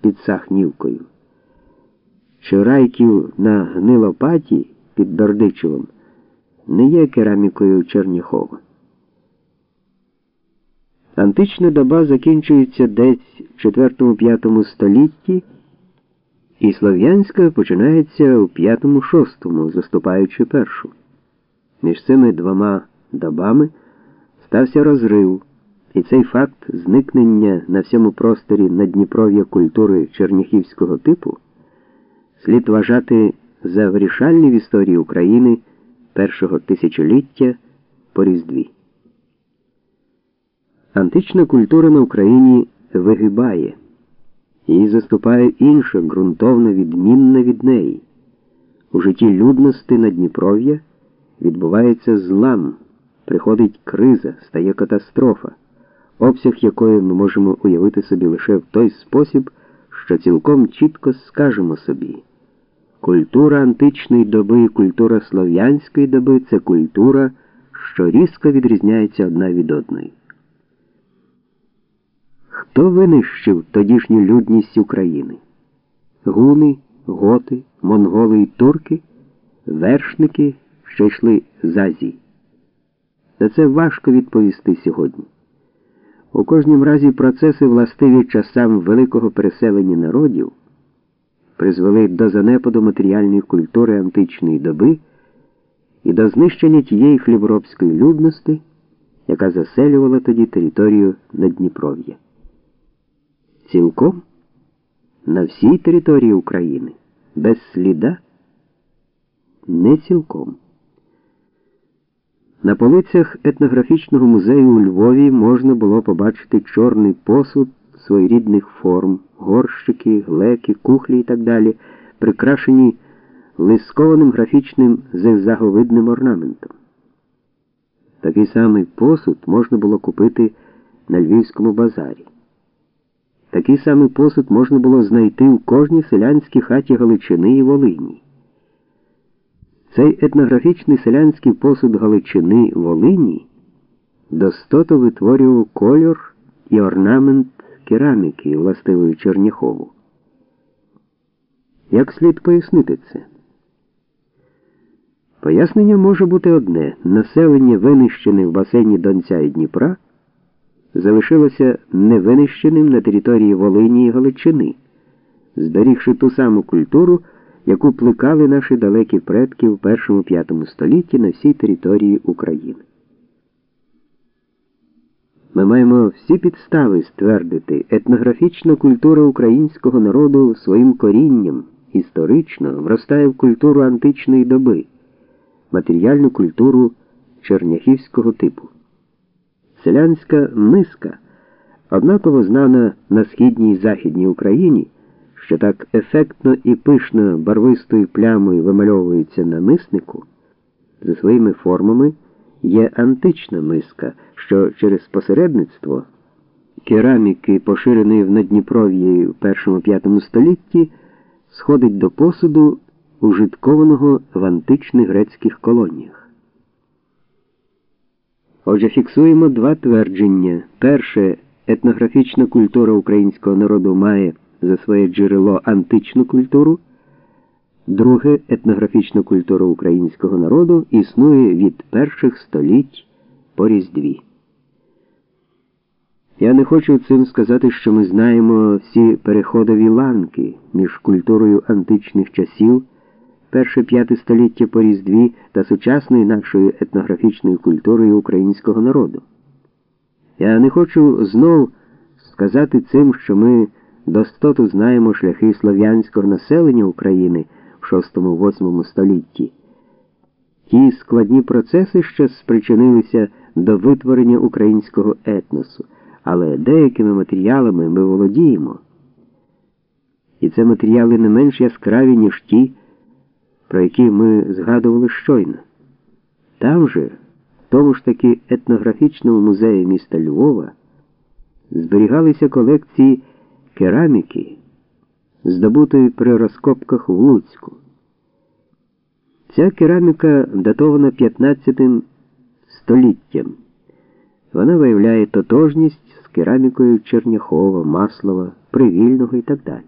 під Сахнівкою, чи райків на гнилопаті під Бердичевом не є керамікою Черніхова. Антична доба закінчується десь в 4-5 столітті, і слов'янська починається у 5-6, заступаючи першу. Між цими двома добами стався розрив, і цей факт зникнення на всьому просторі надніпров'я культури черніхівського типу слід вважати за вирішальні в історії України першого тисячоліття по Різдві. Антична культура на Україні вигибає, її заступає інша, ґрунтовно відмінна від неї. У житті людності на Дніпров'я відбувається злам, приходить криза, стає катастрофа, обсяг якої ми можемо уявити собі лише в той спосіб, що цілком чітко скажемо собі. Культура античної доби і культура слов'янської доби це культура, що різко відрізняється одна від одної. Хто винищив тодішню людність України? Гуни, готи, монголи і турки, вершники, що йшли з Азії? За це важко відповісти сьогодні. У кожнім разі процеси, властиві часам великого переселення народів, призвели до занепаду матеріальної культури античної доби і до знищення тієї хліборобської людності, яка заселювала тоді територію Надніпров'я цілком на всій території України, без сліда, не цілком. На полицях етнографічного музею у Львові можна було побачити чорний посуд своєрідних форм, горщики, глеки, кухлі і так далі, прикрашені лискованим графічним зигзаговидним орнаментом. Такий самий посуд можна було купити на Львівському базарі. Такий самий посуд можна було знайти у кожній селянській хаті Галичини і Волині. Цей етнографічний селянський посуд Галичини Волині достото витворював кольор і орнамент кераміки, властивої Черняхову. Як слід пояснити це? Пояснення може бути одне: населення, винищене в басейні Донця і Дніпра залишилося невинищеним на території Волині і Галичини, зберігши ту саму культуру, яку плекали наші далекі предки в першому п'ятому столітті на всій території України. Ми маємо всі підстави ствердити, етнографічна культура українського народу своїм корінням історично вростає в культуру античної доби, матеріальну культуру черняхівського типу. Селянська миска, однаково знана на східній і західній Україні, що так ефектно і пишно барвистою плямою вимальовується на миснику, за своїми формами є антична миска, що через посередництво кераміки, поширеної в Надніпров'ї в першому-п'ятому столітті, сходить до посуду, ужиткованого в античних грецьких колоніях. Отже, фіксуємо два твердження. Перше, етнографічна культура українського народу має за своє джерело античну культуру. Друге, етнографічна культура українського народу існує від перших століть по Різдві. Я не хочу цим сказати, що ми знаємо всі переходові ланки між культурою античних часів перше п'яте століття по Різдві та сучасною нашою етнографічною культурою українського народу. Я не хочу знов сказати цим, що ми достоту знаємо шляхи слов'янського населення України в VI-VIII столітті. Ті складні процеси, що спричинилися до витворення українського етносу, але деякими матеріалами ми володіємо. І це матеріали не менш яскраві, ніж ті про які ми згадували щойно. Там же, в тому ж таки етнографічному музеї міста Львова, зберігалися колекції кераміки, здобутої при розкопках в Луцьку. Ця кераміка датована 15 століттям. Вона виявляє тотожність з керамікою Черняхова, Маслова, привільного і так далі.